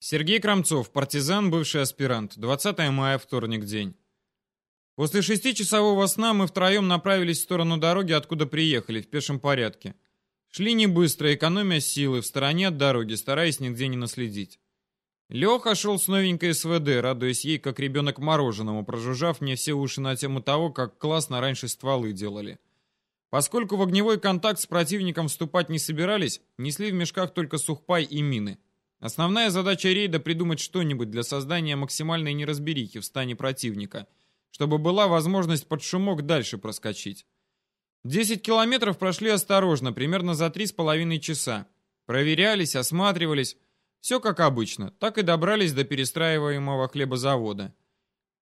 Сергей Крамцов, партизан, бывший аспирант. 20 мая, вторник, день. После шестичасового сна мы втроем направились в сторону дороги, откуда приехали, в пешем порядке. Шли не быстро, экономя силы, в стороне от дороги, стараясь нигде не наследить. Леха шел с новенькой СВД, радуясь ей, как ребенок мороженому, прожужжав мне все уши на тему того, как классно раньше стволы делали. Поскольку в огневой контакт с противником вступать не собирались, несли в мешках только сухпай и мины. Основная задача рейда придумать что-нибудь для создания максимальной неразберихи в стане противника, чтобы была возможность под шумок дальше проскочить. 10 километров прошли осторожно, примерно за три с половиной часа. Проверялись, осматривались. Все как обычно, так и добрались до перестраиваемого хлебозавода.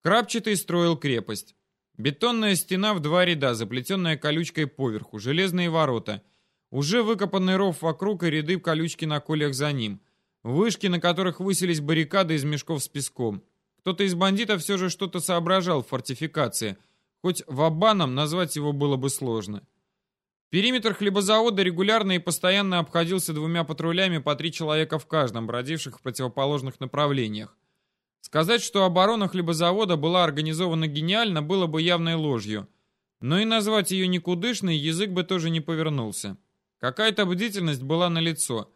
Крапчатый строил крепость. Бетонная стена в два ряда, заплетенная колючкой поверху, железные ворота. Уже выкопанный ров вокруг и ряды колючки на колях за ним. Вышки, на которых высились баррикады из мешков с песком. Кто-то из бандитов все же что-то соображал в фортификации, хоть вабаном назвать его было бы сложно. Периметр хлебозавода регулярно и постоянно обходился двумя патрулями по три человека в каждом, бродивших в противоположных направлениях. Сказать, что оборона хлебозавода была организована гениально, было бы явной ложью. Но и назвать ее никудышной язык бы тоже не повернулся. Какая-то бдительность была налицо.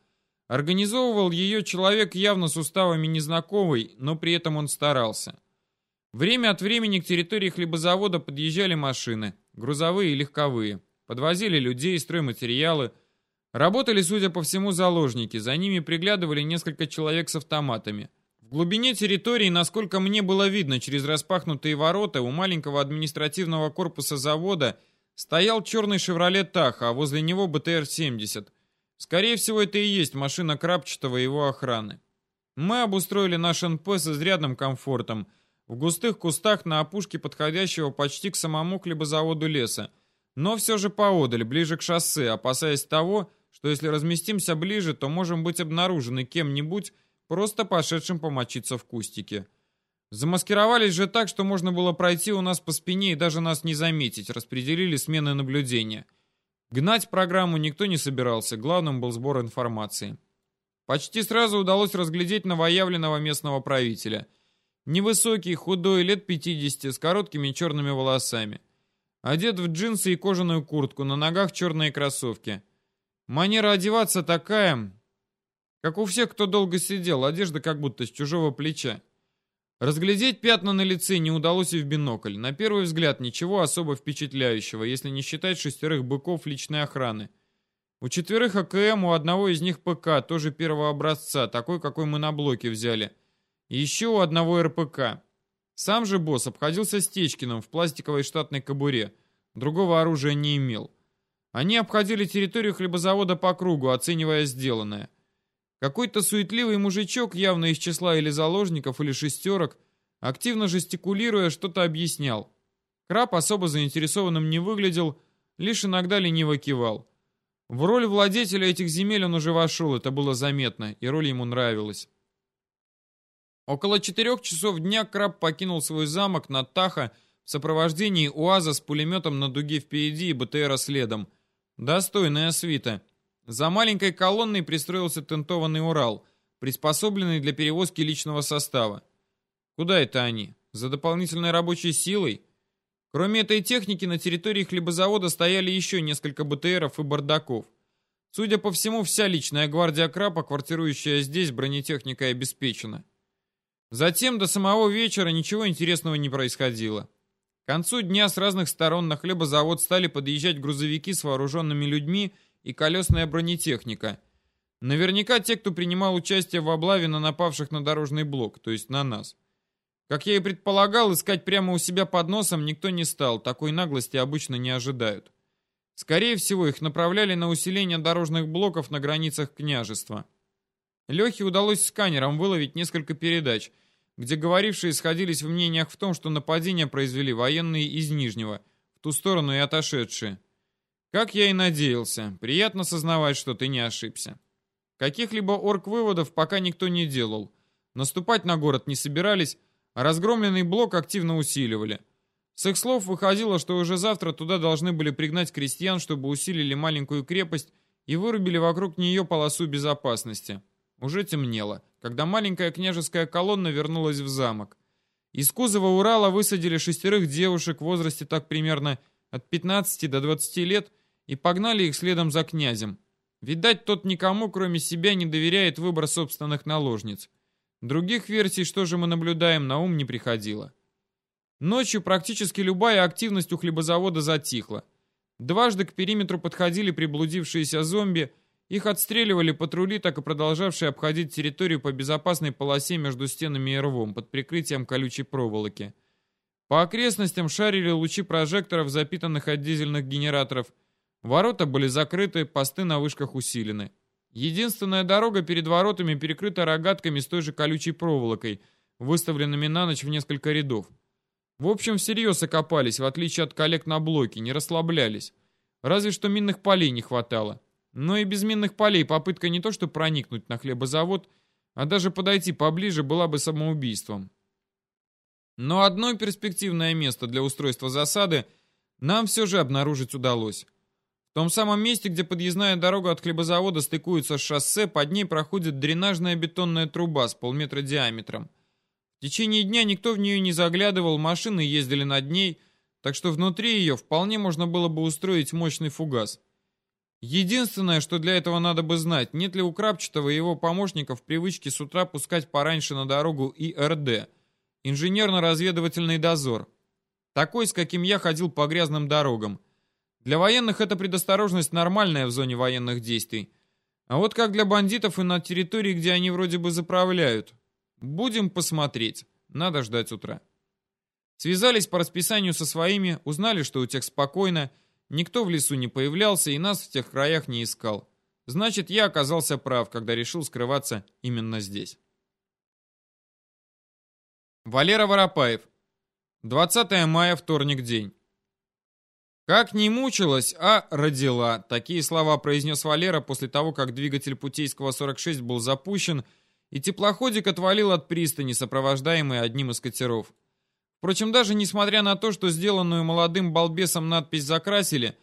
Организовывал ее человек явно с уставами незнакомый, но при этом он старался. Время от времени к территории хлебозавода подъезжали машины, грузовые и легковые. Подвозили людей, стройматериалы. Работали, судя по всему, заложники. За ними приглядывали несколько человек с автоматами. В глубине территории, насколько мне было видно через распахнутые ворота, у маленького административного корпуса завода стоял черный «Шевроле Таха», а возле него БТР-70 – Скорее всего, это и есть машина Крапчатого и его охраны. Мы обустроили наш НП с изрядным комфортом, в густых кустах на опушке подходящего почти к самому хлебозаводу леса, но все же поодаль, ближе к шоссе, опасаясь того, что если разместимся ближе, то можем быть обнаружены кем-нибудь, просто пошедшим помочиться в кустике. Замаскировались же так, что можно было пройти у нас по спине и даже нас не заметить, распределили смены наблюдения – Гнать программу никто не собирался, главным был сбор информации. Почти сразу удалось разглядеть новоявленного местного правителя. Невысокий, худой, лет 50, с короткими черными волосами. Одет в джинсы и кожаную куртку, на ногах черные кроссовки. Манера одеваться такая, как у всех, кто долго сидел, одежда как будто с чужого плеча. Разглядеть пятна на лице не удалось и в бинокль. На первый взгляд ничего особо впечатляющего, если не считать шестерых быков личной охраны. У четверых АКМ, у одного из них ПК, тоже первого образца, такой, какой мы на блоке взяли. И еще у одного РПК. Сам же босс обходился Стечкиным в пластиковой штатной кобуре. Другого оружия не имел. Они обходили территорию хлебозавода по кругу, оценивая сделанное. Какой-то суетливый мужичок, явно из числа или заложников, или шестерок, активно жестикулируя, что-то объяснял. Краб особо заинтересованным не выглядел, лишь иногда лениво кивал. В роль владетеля этих земель он уже вошел, это было заметно, и роль ему нравилась. Около четырех часов дня Краб покинул свой замок на Таха в сопровождении УАЗа с пулеметом на дуге впереди и БТРа следом. Достойная свита. За маленькой колонной пристроился тентованный Урал, приспособленный для перевозки личного состава. Куда это они? За дополнительной рабочей силой? Кроме этой техники, на территории хлебозавода стояли еще несколько БТРов и бардаков. Судя по всему, вся личная гвардия Крапа, квартирующая здесь, бронетехникой обеспечена. Затем до самого вечера ничего интересного не происходило. К концу дня с разных сторон на хлебозавод стали подъезжать грузовики с вооруженными людьми и колесная бронетехника. Наверняка те, кто принимал участие в облаве на напавших на дорожный блок, то есть на нас. Как я и предполагал, искать прямо у себя под носом никто не стал, такой наглости обычно не ожидают. Скорее всего, их направляли на усиление дорожных блоков на границах княжества. Лехе удалось сканером выловить несколько передач, где говорившие сходились в мнениях в том, что нападение произвели военные из Нижнего, в ту сторону и отошедшие. Как я и надеялся, приятно сознавать, что ты не ошибся. Каких-либо орг-выводов пока никто не делал. Наступать на город не собирались, а разгромленный блок активно усиливали. С их слов выходило, что уже завтра туда должны были пригнать крестьян, чтобы усилили маленькую крепость и вырубили вокруг нее полосу безопасности. Уже темнело, когда маленькая княжеская колонна вернулась в замок. Из кузова Урала высадили шестерых девушек в возрасте так примерно от 15 до 20 лет и погнали их следом за князем. Видать, тот никому, кроме себя, не доверяет выбор собственных наложниц. Других версий, что же мы наблюдаем, на ум не приходило. Ночью практически любая активность у хлебозавода затихла. Дважды к периметру подходили приблудившиеся зомби, их отстреливали патрули, так и продолжавшие обходить территорию по безопасной полосе между стенами и рвом, под прикрытием колючей проволоки. По окрестностям шарили лучи прожекторов, запитанных от дизельных генераторов. Ворота были закрыты, посты на вышках усилены. Единственная дорога перед воротами перекрыта рогатками с той же колючей проволокой, выставленными на ночь в несколько рядов. В общем, всерьез окопались, в отличие от коллег на блоке, не расслаблялись. Разве что минных полей не хватало. Но и без минных полей попытка не то что проникнуть на хлебозавод, а даже подойти поближе была бы самоубийством. Но одно перспективное место для устройства засады нам все же обнаружить удалось. В том самом месте, где подъездная дорога от хлебозавода стыкуется с шоссе, под ней проходит дренажная бетонная труба с полметра диаметром. В течение дня никто в нее не заглядывал, машины ездили над ней, так что внутри ее вполне можно было бы устроить мощный фугас. Единственное, что для этого надо бы знать, нет ли у Крапчатого и его помощников привычки с утра пускать пораньше на дорогу ИРД, инженерно-разведывательный дозор. Такой, с каким я ходил по грязным дорогам. Для военных эта предосторожность нормальная в зоне военных действий. А вот как для бандитов и на территории, где они вроде бы заправляют. Будем посмотреть. Надо ждать утра. Связались по расписанию со своими, узнали, что у тех спокойно, никто в лесу не появлялся и нас в тех краях не искал. Значит, я оказался прав, когда решил скрываться именно здесь. Валера Воропаев. 20 мая, вторник, день. Как не мучилась, а родила. Такие слова произнес Валера после того, как двигатель Путейского 46 был запущен, и теплоходик отвалил от пристани, сопровождаемый одним из катеров. Впрочем, даже несмотря на то, что сделанную молодым балбесом надпись закрасили,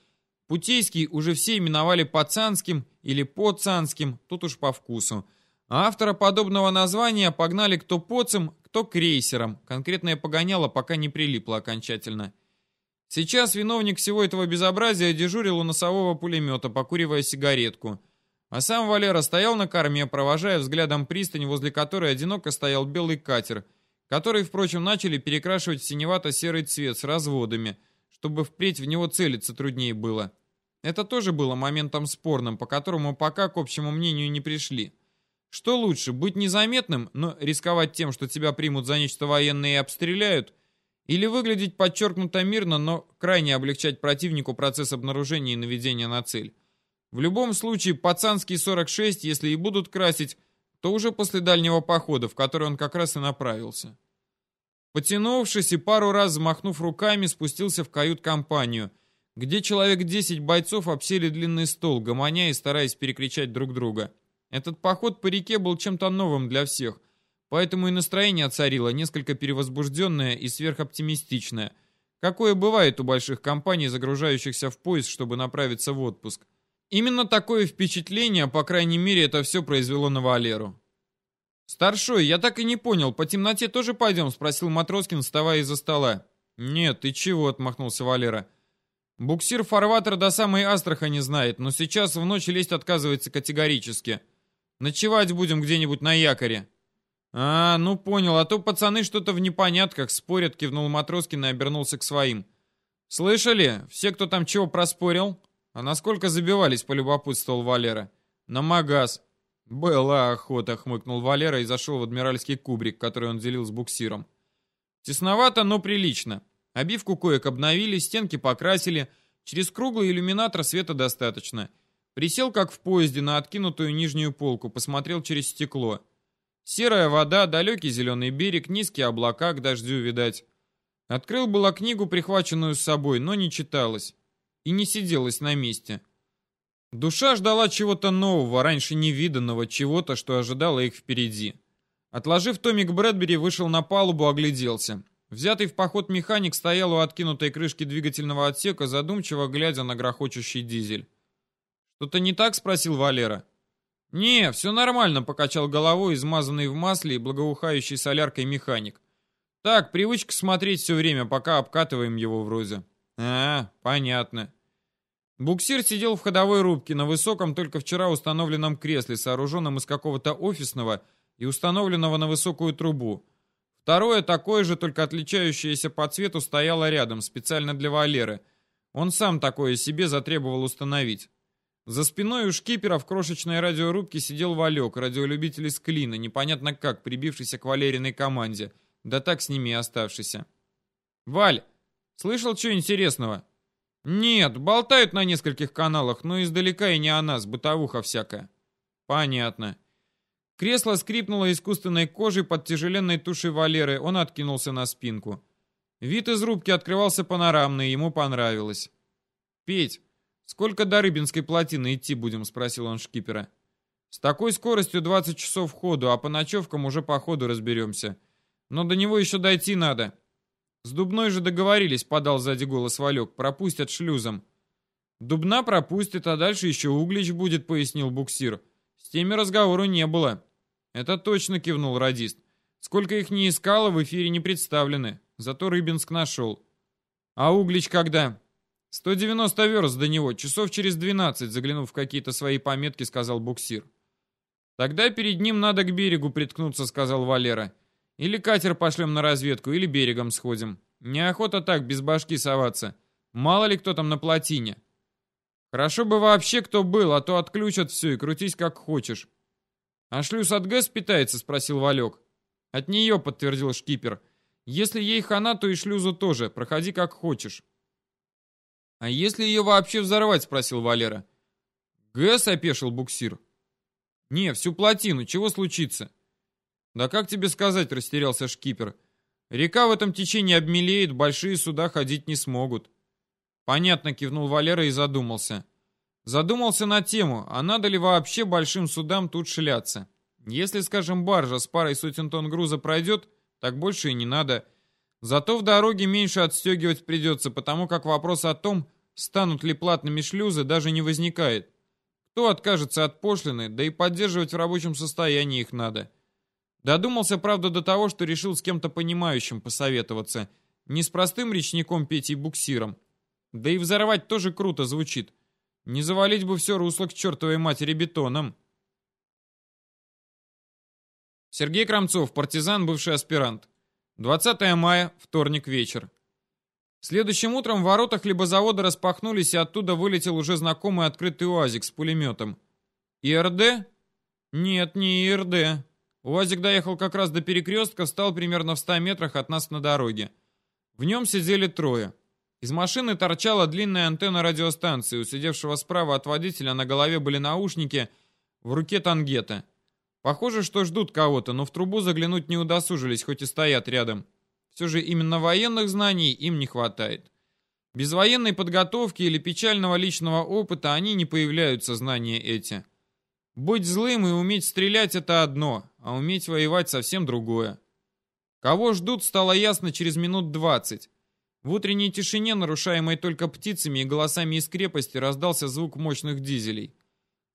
Путейский уже все именовали Пацанским или Поцанским, тут уж по вкусу. А автора подобного названия погнали кто поцем, кто крейсером. Конкретное погоняло пока не прилипло окончательно. Сейчас виновник всего этого безобразия дежурил у носового пулемета, покуривая сигаретку. А сам Валера стоял на корме, провожая взглядом пристань, возле которой одиноко стоял белый катер, который, впрочем, начали перекрашивать в синевато-серый цвет с разводами, чтобы впредь в него целиться труднее было. Это тоже было моментом спорным, по которому пока к общему мнению не пришли. Что лучше, быть незаметным, но рисковать тем, что тебя примут за нечто военное и обстреляют – или выглядеть подчеркнуто мирно, но крайне облегчать противнику процесс обнаружения и наведения на цель. В любом случае, пацанский 46, если и будут красить, то уже после дальнего похода, в который он как раз и направился. Потянувшись и пару раз взмахнув руками, спустился в кают-компанию, где человек 10 бойцов обсели длинный стол, гомоня и стараясь перекричать друг друга. Этот поход по реке был чем-то новым для всех, Поэтому и настроение царило несколько перевозбужденное и сверхоптимистичное, какое бывает у больших компаний, загружающихся в поезд, чтобы направиться в отпуск. Именно такое впечатление, по крайней мере, это все произвело на Валеру. «Старшой, я так и не понял, по темноте тоже пойдем?» — спросил Матроскин, вставая из-за стола. «Нет, ты чего?» — отмахнулся Валера. «Буксир фарватер до самой Астрахани знает, но сейчас в ночь лезть отказывается категорически. Ночевать будем где-нибудь на якоре». «А, ну понял, а то пацаны что-то в непонятках спорят», — кивнул Матроскин и обернулся к своим. «Слышали? Все, кто там чего проспорил?» «А насколько забивались?» — полюбопытствовал Валера. «На магаз». «Была охота», — хмыкнул Валера и зашел в адмиральский кубрик, который он делил с буксиром. «Тесновато, но прилично. Обивку коек обновили, стенки покрасили. Через круглый иллюминатор света достаточно. Присел, как в поезде, на откинутую нижнюю полку, посмотрел через стекло. Серая вода, далекий зеленый берег, низкие облака, к дождю, видать. Открыл была книгу, прихваченную с собой, но не читалась. И не сиделась на месте. Душа ждала чего-то нового, раньше невиданного, чего-то, что ожидало их впереди. Отложив томик Брэдбери, вышел на палубу, огляделся. Взятый в поход механик стоял у откинутой крышки двигательного отсека, задумчиво глядя на грохочущий дизель. «Что-то не так?» — спросил Валера. «Не, все нормально», — покачал головой измазанный в масле и благоухающий соляркой механик. «Так, привычка смотреть все время, пока обкатываем его вроде». «А, понятно». Буксир сидел в ходовой рубке на высоком, только вчера установленном кресле, сооруженном из какого-то офисного и установленного на высокую трубу. Второе, такое же, только отличающееся по цвету, стояло рядом, специально для Валеры. Он сам такое себе затребовал установить. За спиной у шкипера в крошечной радиорубке сидел Валек, радиолюбитель из Клина, непонятно как, прибившийся к Валериной команде, да так с ними и оставшийся. «Валь, слышал что интересного?» «Нет, болтают на нескольких каналах, но издалека и не о нас, бытовуха всякая». «Понятно». Кресло скрипнуло искусственной кожей под тяжеленной тушей Валеры, он откинулся на спинку. Вид из рубки открывался панорамный, ему понравилось. «Петь, «Сколько до Рыбинской плотины идти будем?» — спросил он шкипера. «С такой скоростью 20 часов ходу, а по ночевкам уже по ходу разберемся. Но до него еще дойти надо». «С Дубной же договорились», — подал сзади голос Валек. «Пропустят шлюзом». «Дубна пропустит, а дальше еще Углич будет», — пояснил буксир. «С теми разговору не было». «Это точно», — кивнул радист. «Сколько их не искало, в эфире не представлены. Зато Рыбинск нашел». «А Углич когда?» «190 верст до него, часов через 12», заглянув в какие-то свои пометки, сказал буксир. «Тогда перед ним надо к берегу приткнуться», — сказал Валера. «Или катер пошлем на разведку, или берегом сходим. Неохота так, без башки соваться. Мало ли кто там на плотине». «Хорошо бы вообще кто был, а то отключат все и крутись как хочешь». «А шлюз от ГЭС питается?» — спросил Валек. «От нее», — подтвердил шкипер. «Если ей хана, то и шлюзу тоже. Проходи как хочешь». «А если ее вообще взорвать?» — спросил Валера. «ГЭС?» — опешил буксир. «Не, всю плотину. Чего случится?» «Да как тебе сказать?» — растерялся шкипер. «Река в этом течении обмелеет, большие суда ходить не смогут». «Понятно», — кивнул Валера и задумался. Задумался на тему, а надо ли вообще большим судам тут шляться. Если, скажем, баржа с парой сотен тонн груза пройдет, так больше и не надо. Зато в дороге меньше отстегивать придется, потому как вопрос о том, станут ли платными шлюзы, даже не возникает. Кто откажется от пошлины, да и поддерживать в рабочем состоянии их надо. Додумался, правда, до того, что решил с кем-то понимающим посоветоваться. Не с простым речником Петей Буксиром. Да и взорвать тоже круто звучит. Не завалить бы все русло к чертовой матери бетоном. Сергей Крамцов, партизан, бывший аспирант. 20 мая, вторник вечер. Следующим утром ворота хлебозавода распахнулись, и оттуда вылетел уже знакомый открытый УАЗик с пулеметом. ИРД? Нет, не ИРД. УАЗик доехал как раз до перекрестка, стал примерно в 100 метрах от нас на дороге. В нем сидели трое. Из машины торчала длинная антенна радиостанции. У сидевшего справа от водителя на голове были наушники, в руке тангета. Похоже, что ждут кого-то, но в трубу заглянуть не удосужились, хоть и стоят рядом. Все же именно военных знаний им не хватает. Без военной подготовки или печального личного опыта они не появляются, знания эти. Быть злым и уметь стрелять — это одно, а уметь воевать совсем другое. Кого ждут, стало ясно через минут двадцать. В утренней тишине, нарушаемой только птицами и голосами из крепости, раздался звук мощных дизелей.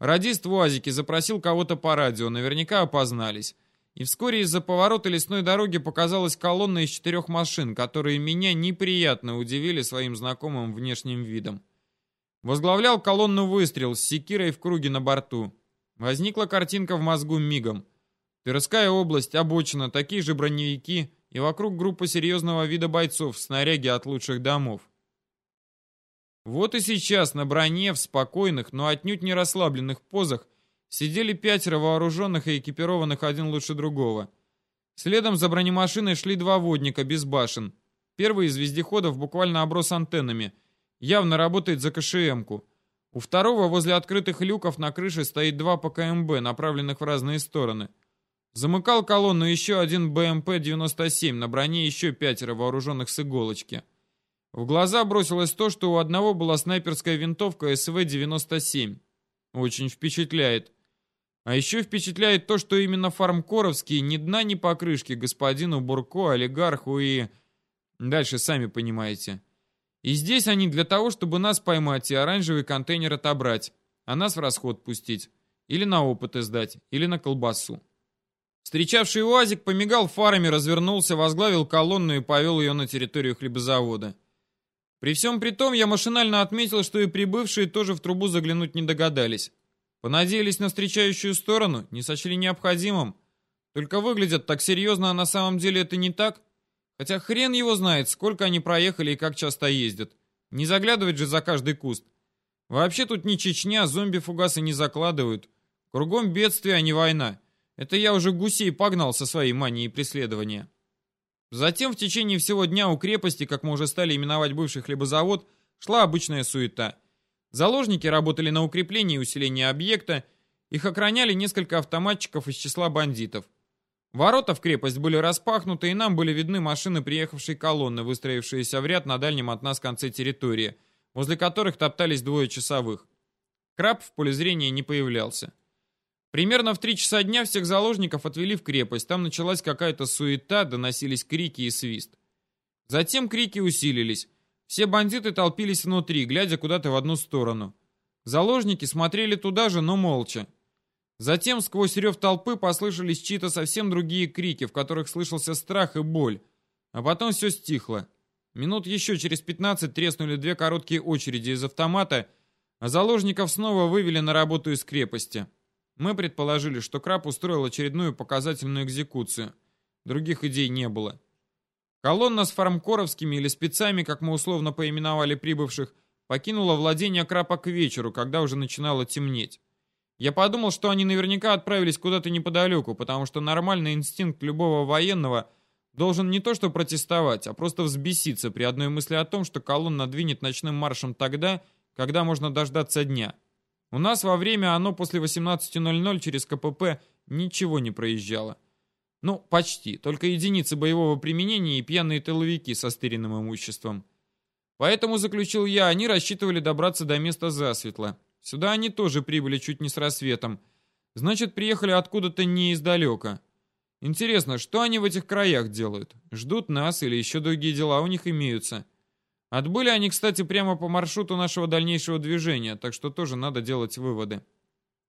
Радист в УАЗике запросил кого-то по радио, наверняка опознались. И вскоре из-за поворота лесной дороги показалась колонна из четырех машин, которые меня неприятно удивили своим знакомым внешним видом. Возглавлял колонну выстрел с секирой в круге на борту. Возникла картинка в мозгу мигом. Тверская область, обочина, такие же броневики и вокруг группа серьезного вида бойцов в снаряге от лучших домов. Вот и сейчас на броне, в спокойных, но отнюдь не расслабленных позах, сидели пятеро вооруженных и экипированных один лучше другого. Следом за бронемашиной шли два водника без башен. Первый из вездеходов буквально оброс антеннами. Явно работает за КШМ-ку. У второго возле открытых люков на крыше стоит два ПКМБ, направленных в разные стороны. Замыкал колонну еще один БМП-97, на броне еще пятеро вооруженных с иголочки. В глаза бросилось то, что у одного была снайперская винтовка СВ-97. Очень впечатляет. А еще впечатляет то, что именно фармкоровские ни дна, ни покрышки господину Бурко, олигарху и... Дальше сами понимаете. И здесь они для того, чтобы нас поймать и оранжевый контейнер отобрать, а нас в расход пустить. или на опыты сдать, или на колбасу. Встречавший УАЗик помигал фарами, развернулся, возглавил колонну и повел ее на территорию хлебозавода. При всем при том, я машинально отметил, что и прибывшие тоже в трубу заглянуть не догадались. Понадеялись на встречающую сторону, не сочли необходимым. Только выглядят так серьезно, а на самом деле это не так. Хотя хрен его знает, сколько они проехали и как часто ездят. Не заглядывать же за каждый куст. Вообще тут не Чечня, зомби-фугасы не закладывают. Кругом бедствие, а не война. Это я уже гусей погнал со своей манией преследования. Затем в течение всего дня у крепости, как мы уже стали именовать бывший хлебозавод, шла обычная суета. Заложники работали на укрепление и усиление объекта, их охраняли несколько автоматчиков из числа бандитов. Ворота в крепость были распахнуты, и нам были видны машины приехавшей колонны, выстроившиеся в ряд на дальнем от нас конце территории, возле которых топтались двое часовых. Краб в поле зрения не появлялся. Примерно в три часа дня всех заложников отвели в крепость. Там началась какая-то суета, доносились крики и свист. Затем крики усилились. Все бандиты толпились внутри, глядя куда-то в одну сторону. Заложники смотрели туда же, но молча. Затем сквозь рев толпы послышались чьи-то совсем другие крики, в которых слышался страх и боль. А потом все стихло. Минут еще через 15 треснули две короткие очереди из автомата, а заложников снова вывели на работу из крепости. Мы предположили, что Краб устроил очередную показательную экзекуцию. Других идей не было. Колонна с фармкоровскими или спецами, как мы условно поименовали прибывших, покинула владение Крапа к вечеру, когда уже начинало темнеть. Я подумал, что они наверняка отправились куда-то неподалеку, потому что нормальный инстинкт любого военного должен не то что протестовать, а просто взбеситься при одной мысли о том, что колонна двинет ночным маршем тогда, когда можно дождаться дня. У нас во время оно после 18.00 через КПП ничего не проезжало. Ну, почти. Только единицы боевого применения и пьяные тыловики со стыренным имуществом. Поэтому, заключил я, они рассчитывали добраться до места засветло. Сюда они тоже прибыли чуть не с рассветом. Значит, приехали откуда-то не издалека. Интересно, что они в этих краях делают? Ждут нас или еще другие дела у них имеются? Отбыли они, кстати, прямо по маршруту нашего дальнейшего движения, так что тоже надо делать выводы.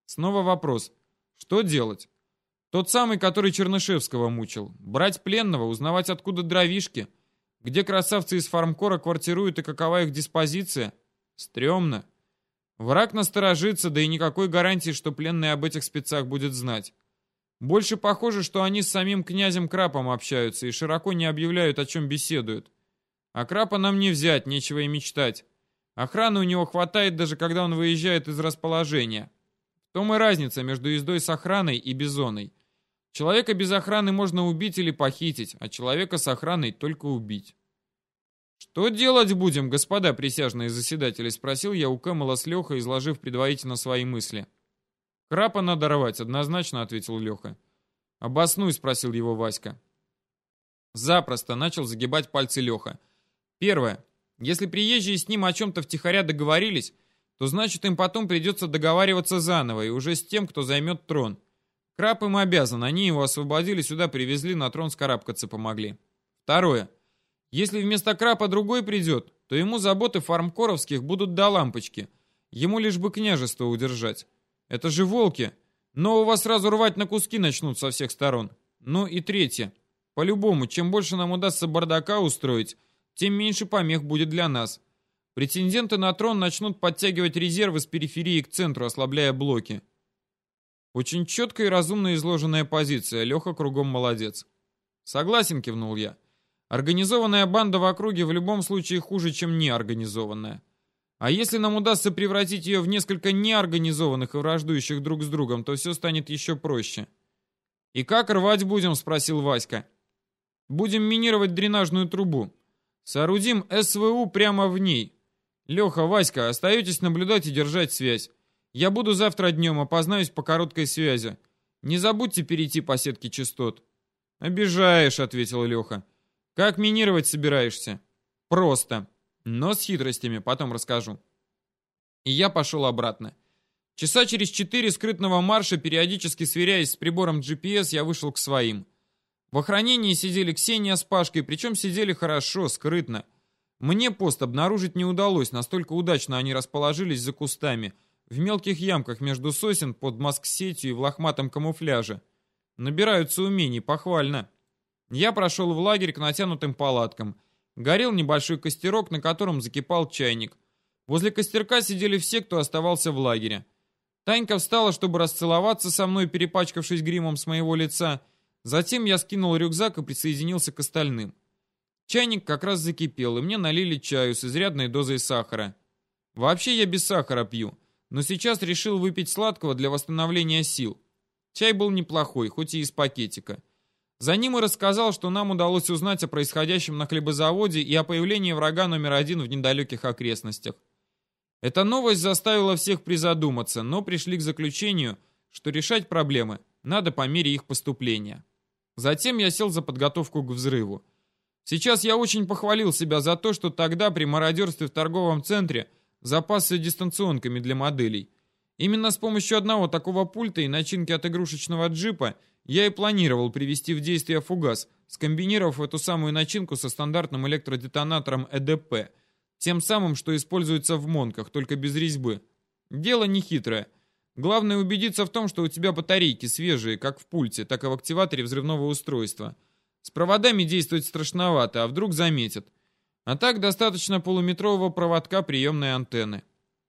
Снова вопрос. Что делать? Тот самый, который Чернышевского мучил. Брать пленного, узнавать, откуда дровишки, где красавцы из фармкора квартируют и какова их диспозиция? Стремно. Враг насторожится, да и никакой гарантии, что пленный об этих спецах будет знать. Больше похоже, что они с самим князем Крапом общаются и широко не объявляют, о чем беседуют. А крапа нам не взять, нечего и мечтать. Охраны у него хватает, даже когда он выезжает из расположения. В том и разница между ездой с охраной и бизоной. Человека без охраны можно убить или похитить, а человека с охраной только убить. «Что делать будем, господа присяжные заседатели?» — спросил я у Кэмела с Лехой, изложив предварительно свои мысли. «Крапа надо рвать», — однозначно ответил Леха. «Обоснуй», — спросил его Васька. Запросто начал загибать пальцы Леха. Первое. Если приезжие с ним о чем-то втихаря договорились, то значит им потом придется договариваться заново и уже с тем, кто займет трон. Краб им обязан, они его освободили, сюда привезли, на трон скарабкаться помогли. Второе. Если вместо крапа другой придет, то ему заботы фармкоровских будут до лампочки. Ему лишь бы княжество удержать. Это же волки. Нового сразу рвать на куски начнут со всех сторон. Ну и третье. По-любому, чем больше нам удастся бардака устроить, тем меньше помех будет для нас. Претенденты на трон начнут подтягивать резервы с периферии к центру, ослабляя блоки. Очень четкая и разумно изложенная позиция. Леха кругом молодец. Согласен, кивнул я. Организованная банда в округе в любом случае хуже, чем неорганизованная. А если нам удастся превратить ее в несколько неорганизованных и враждующих друг с другом, то все станет еще проще. «И как рвать будем?» — спросил Васька. «Будем минировать дренажную трубу. Соорудим СВУ прямо в ней. Леха, Васька, остаетесь наблюдать и держать связь. Я буду завтра днем, опознаюсь по короткой связи. Не забудьте перейти по сетке частот. Обижаешь, ответил Леха. Как минировать собираешься? Просто. Но с хитростями, потом расскажу. И я пошел обратно. Часа через четыре скрытного марша, периодически сверяясь с прибором GPS, я вышел к своим. В охранении сидели Ксения с Пашкой, причем сидели хорошо, скрытно. Мне пост обнаружить не удалось, настолько удачно они расположились за кустами. в мелких ямках между сосен под маск-сетью и в лохматом камуфляже. Набираются умений, похвально. Я прошел в лагерь к натянутым палаткам. Горел небольшой костерок, на котором закипал чайник. Возле костерка сидели все, кто оставался в лагере. Танька встала, чтобы расцеловаться со мной, перепачкавшись гримом с моего лица. Затем я скинул рюкзак и присоединился к остальным. Чайник как раз закипел, и мне налили чаю с изрядной дозой сахара. Вообще я без сахара пью, но сейчас решил выпить сладкого для восстановления сил. Чай был неплохой, хоть и из пакетика. За ним и рассказал, что нам удалось узнать о происходящем на хлебозаводе и о появлении врага номер один в недалеких окрестностях. Эта новость заставила всех призадуматься, но пришли к заключению, что решать проблемы надо по мере их поступления. Затем я сел за подготовку к взрыву. Сейчас я очень похвалил себя за то, что тогда при мародерстве в торговом центре запасся дистанционками для моделей. Именно с помощью одного такого пульта и начинки от игрушечного джипа я и планировал привести в действие фугас, скомбинировав эту самую начинку со стандартным электродетонатором ЭДП – тем самым, что используется в монках, только без резьбы. Дело не хитрое. Главное убедиться в том, что у тебя батарейки свежие, как в пульте, так и в активаторе взрывного устройства. С проводами действовать страшновато, а вдруг заметят. А так достаточно полуметрового проводка приемной антенны.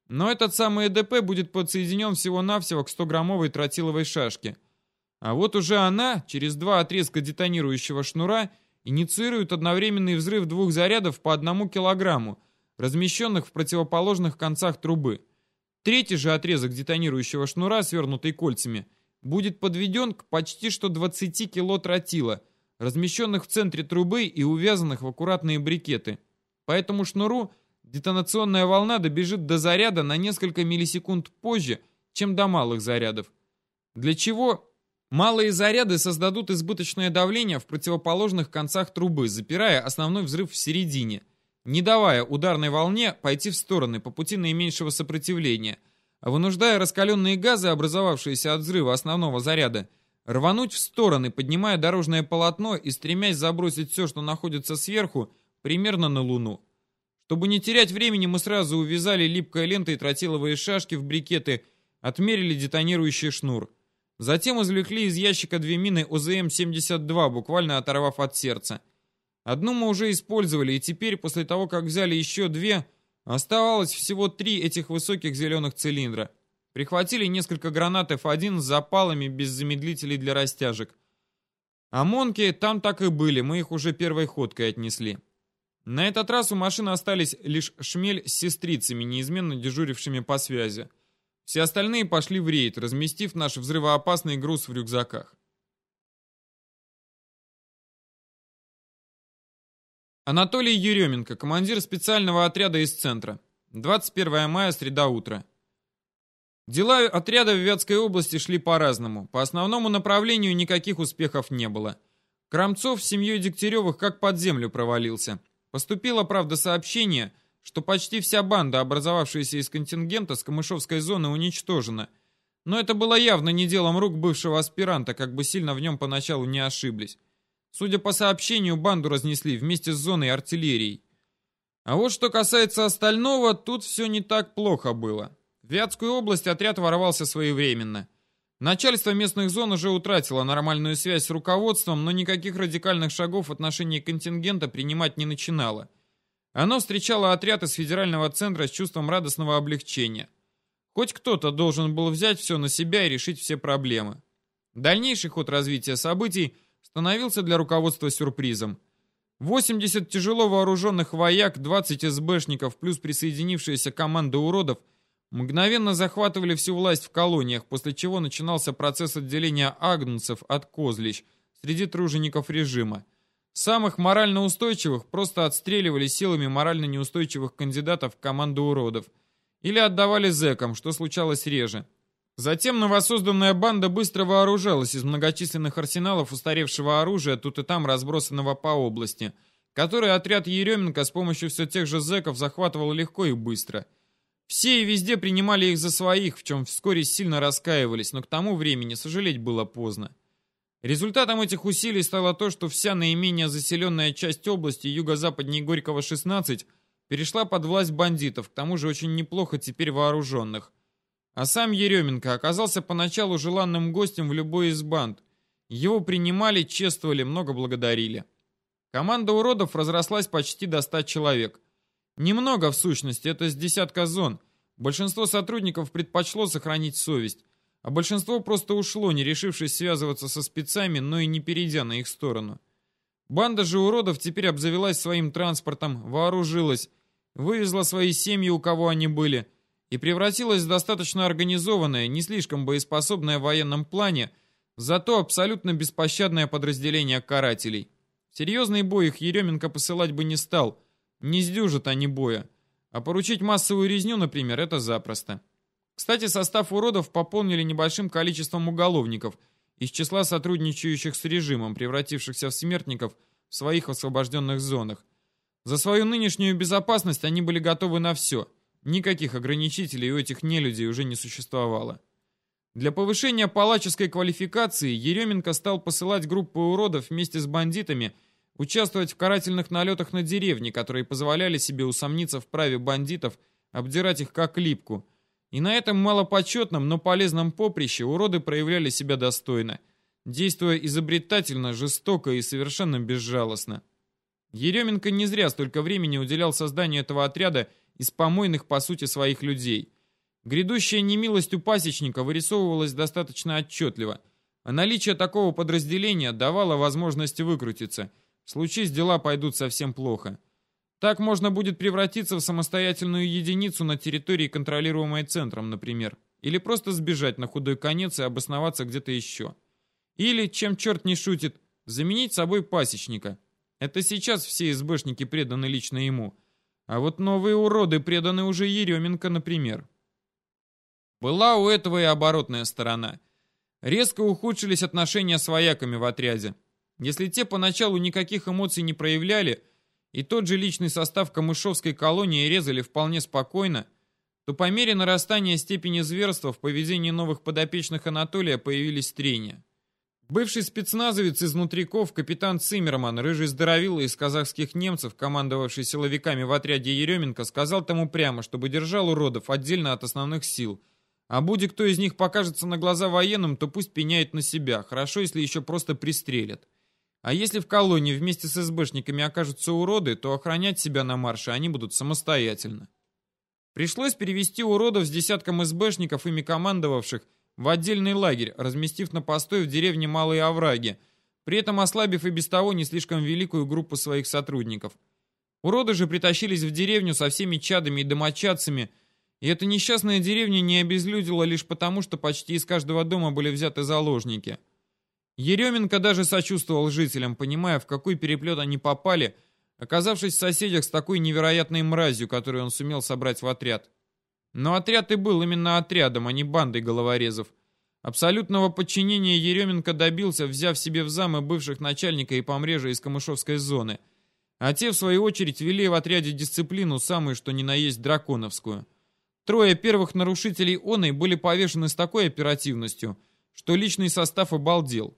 Но этот самый ЭДП будет подсоединен всего-навсего к 100-граммовой тротиловой шашке. А вот уже она, через два отрезка детонирующего шнура, инициирует одновременный взрыв двух зарядов по одному килограмму, размещенных в противоположных концах трубы. Третий же отрезок детонирующего шнура, свернутый кольцами, будет подведен к почти что 20 кило тротила, размещенных в центре трубы и увязанных в аккуратные брикеты. По этому шнуру детонационная волна добежит до заряда на несколько миллисекунд позже, чем до малых зарядов. Для чего? Малые заряды создадут избыточное давление в противоположных концах трубы, запирая основной взрыв в середине – не давая ударной волне пойти в стороны по пути наименьшего сопротивления, а вынуждая раскаленные газы, образовавшиеся от взрыва основного заряда, рвануть в стороны, поднимая дорожное полотно и стремясь забросить все, что находится сверху, примерно на Луну. Чтобы не терять времени, мы сразу увязали липкой лентой тротиловые шашки в брикеты, отмерили детонирующий шнур. Затем извлекли из ящика две мины ОЗМ-72, буквально оторвав от сердца. Одну мы уже использовали, и теперь, после того, как взяли еще две, оставалось всего три этих высоких зеленых цилиндра. Прихватили несколько гранат F1 с запалами без замедлителей для растяжек. А монки там так и были, мы их уже первой ходкой отнесли. На этот раз у машины остались лишь шмель с сестрицами, неизменно дежурившими по связи. Все остальные пошли в рейд, разместив наш взрывоопасный груз в рюкзаках. Анатолий Еременко, командир специального отряда из центра. 21 мая, среда утра. Дела отряда в Вятской области шли по-разному. По основному направлению никаких успехов не было. Крамцов с семьей Дегтяревых как под землю провалился. Поступило, правда, сообщение, что почти вся банда, образовавшаяся из контингента с Камышовской зоны, уничтожена. Но это было явно не делом рук бывшего аспиранта, как бы сильно в нем поначалу не ошиблись. Судя по сообщению, банду разнесли вместе с зоной артиллерии. А вот что касается остального, тут все не так плохо было. В Вятскую область отряд ворвался своевременно. Начальство местных зон уже утратило нормальную связь с руководством, но никаких радикальных шагов в отношении контингента принимать не начинало. Оно встречало отряд из федерального центра с чувством радостного облегчения. Хоть кто-то должен был взять все на себя и решить все проблемы. Дальнейший ход развития событий становился для руководства сюрпризом. 80 тяжело вооруженных вояк, 20 СБшников плюс присоединившаяся команда уродов мгновенно захватывали всю власть в колониях, после чего начинался процесс отделения агнцев от козлищ среди тружеников режима. Самых морально устойчивых просто отстреливали силами морально неустойчивых кандидатов в команду уродов или отдавали зэкам, что случалось реже. Затем новосозданная банда быстро вооружалась из многочисленных арсеналов устаревшего оружия, тут и там разбросанного по области, который отряд Еременко с помощью все тех же зэков захватывал легко и быстро. Все и везде принимали их за своих, в чем вскоре сильно раскаивались, но к тому времени сожалеть было поздно. Результатом этих усилий стало то, что вся наименее заселенная часть области юго-западнее Горького 16 перешла под власть бандитов, к тому же очень неплохо теперь вооруженных – А сам Еременко оказался поначалу желанным гостем в любой из банд. Его принимали, чествовали, много благодарили. Команда уродов разрослась почти до 100 человек. Немного, в сущности, это с десятка зон. Большинство сотрудников предпочло сохранить совесть, а большинство просто ушло, не решившись связываться со спецами, но и не перейдя на их сторону. Банда же уродов теперь обзавелась своим транспортом, вооружилась, вывезла свои семьи, у кого они были, и превратилась в достаточно организованное, не слишком боеспособное в военном плане, зато абсолютно беспощадное подразделение карателей. Серьезный бой их Еременко посылать бы не стал, не сдюжат они боя. А поручить массовую резню, например, это запросто. Кстати, состав уродов пополнили небольшим количеством уголовников из числа сотрудничающих с режимом, превратившихся в смертников в своих освобожденных зонах. За свою нынешнюю безопасность они были готовы на все. Никаких ограничителей у этих нелюдей уже не существовало. Для повышения палаческой квалификации Еременко стал посылать группы уродов вместе с бандитами участвовать в карательных налетах на деревни, которые позволяли себе усомниться в праве бандитов обдирать их как липку. И на этом малопочетном, но полезном поприще уроды проявляли себя достойно, действуя изобретательно, жестоко и совершенно безжалостно. Еременко не зря столько времени уделял созданию этого отряда из помойных, по сути, своих людей. Грядущая немилость у пасечника вырисовывалась достаточно отчетливо, а наличие такого подразделения давало возможность выкрутиться – Случись дела пойдут совсем плохо. Так можно будет превратиться в самостоятельную единицу на территории, контролируемой центром, например. Или просто сбежать на худой конец и обосноваться где-то еще. Или, чем черт не шутит, заменить собой пасечника. Это сейчас все СБшники преданы лично ему. А вот новые уроды преданы уже Еременко, например. Была у этого и оборотная сторона. Резко ухудшились отношения с вояками в отряде. Если те поначалу никаких эмоций не проявляли, и тот же личный состав камышовской колонии резали вполне спокойно, то по мере нарастания степени зверства в поведении новых подопечных Анатолия появились трения. Бывший спецназовец из внутриков капитан Циммерман, рыжий здоровило из казахских немцев, командовавший силовиками в отряде Еременко, сказал тому прямо, чтобы держал уродов отдельно от основных сил. А будет кто из них покажется на глаза военным, то пусть пеняет на себя, хорошо, если еще просто пристрелят. А если в колонии вместе с СБшниками окажутся уроды, то охранять себя на марше они будут самостоятельно. Пришлось перевести уродов с десятком СБшников, ими командовавших, в отдельный лагерь, разместив на постой в деревне Малые Овраги, при этом ослабив и без того не слишком великую группу своих сотрудников. Уроды же притащились в деревню со всеми чадами и домочадцами, и эта несчастная деревня не обезлюдила лишь потому, что почти из каждого дома были взяты заложники – Еременко даже сочувствовал жителям, понимая, в какой переплет они попали, оказавшись в соседях с такой невероятной мразью, которую он сумел собрать в отряд. Но отряд и был именно отрядом, а не бандой головорезов. Абсолютного подчинения Еременко добился, взяв себе в замы бывших начальника и помрежа из Камышовской зоны. А те, в свою очередь, вели в отряде дисциплину, самую что ни на есть драконовскую. Трое первых нарушителей оной были повешены с такой оперативностью, что личный состав обалдел.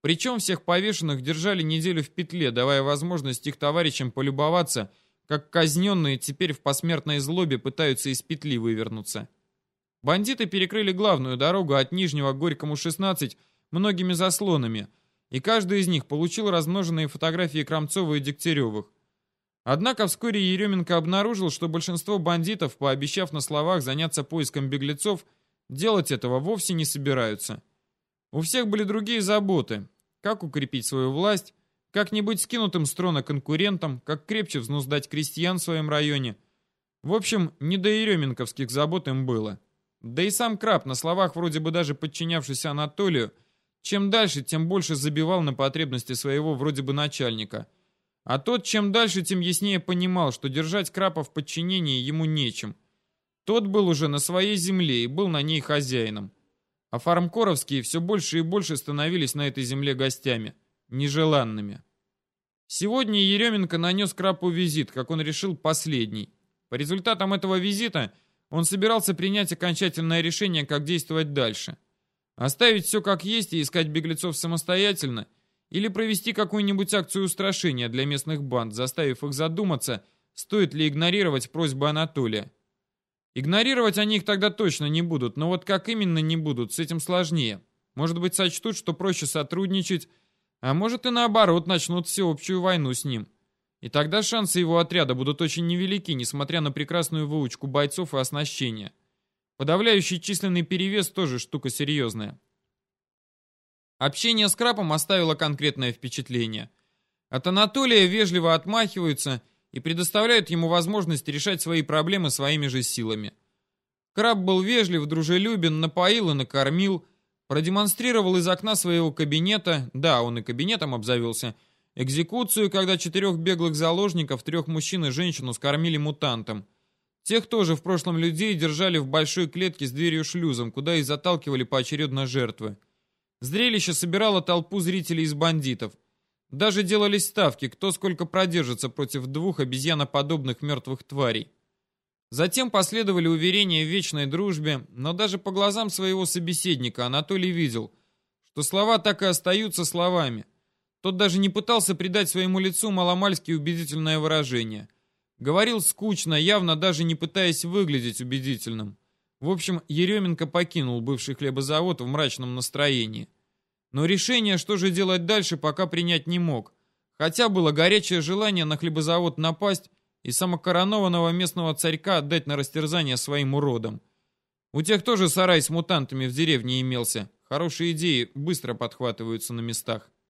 Причем всех повешенных держали неделю в петле, давая возможность их товарищам полюбоваться, как казненные теперь в посмертной злобе пытаются из петли вывернуться. Бандиты перекрыли главную дорогу от Нижнего к Горькому 16 многими заслонами, и каждый из них получил размноженные фотографии Крамцова и Дегтяревых. Однако вскоре Еременко обнаружил, что большинство бандитов, пообещав на словах заняться поиском беглецов, делать этого вовсе не собираются. У всех были другие заботы, как укрепить свою власть, как не быть скинутым с трона конкурентом, как крепче взнуздать крестьян в своем районе. В общем, не до еременковских забот им было. Да и сам Краб, на словах вроде бы даже подчинявшийся Анатолию, чем дальше, тем больше забивал на потребности своего вроде бы начальника. А тот, чем дальше, тем яснее понимал, что держать Крапа в подчинении ему нечем. Тот был уже на своей земле и был на ней хозяином. А фармкоровские все больше и больше становились на этой земле гостями, нежеланными. Сегодня Еременко нанес Крапу визит, как он решил, последний. По результатам этого визита он собирался принять окончательное решение, как действовать дальше. Оставить все как есть и искать беглецов самостоятельно, или провести какую-нибудь акцию устрашения для местных банд, заставив их задуматься, стоит ли игнорировать просьбы Анатолия. Игнорировать они их тогда точно не будут, но вот как именно не будут, с этим сложнее. Может быть, сочтут, что проще сотрудничать, а может и наоборот, начнут всеобщую войну с ним. И тогда шансы его отряда будут очень невелики, несмотря на прекрасную выучку бойцов и оснащения. Подавляющий численный перевес тоже штука серьезная. Общение с Крапом оставило конкретное впечатление. От Анатолия вежливо отмахиваются и предоставляют ему возможность решать свои проблемы своими же силами. Краб был вежлив, дружелюбен, напоил и накормил, продемонстрировал из окна своего кабинета, да, он и кабинетом обзавелся, экзекуцию, когда четырех беглых заложников, трех мужчин и женщину скормили мутантом. Тех тоже в прошлом людей держали в большой клетке с дверью-шлюзом, куда и заталкивали поочередно жертвы. Зрелище собирало толпу зрителей из бандитов. Даже делались ставки, кто сколько продержится против двух обезьяноподобных мертвых тварей. Затем последовали уверения в вечной дружбе, но даже по глазам своего собеседника Анатолий видел, что слова так и остаются словами. Тот даже не пытался придать своему лицу маломальски убедительное выражение. Говорил скучно, явно даже не пытаясь выглядеть убедительным. В общем, Еременко покинул бывший хлебозавод в мрачном настроении. Но решение, что же делать дальше, пока принять не мог. Хотя было горячее желание на хлебозавод напасть и самокоронованного местного царька отдать на растерзание своим уродам. У тех тоже сарай с мутантами в деревне имелся. Хорошие идеи быстро подхватываются на местах.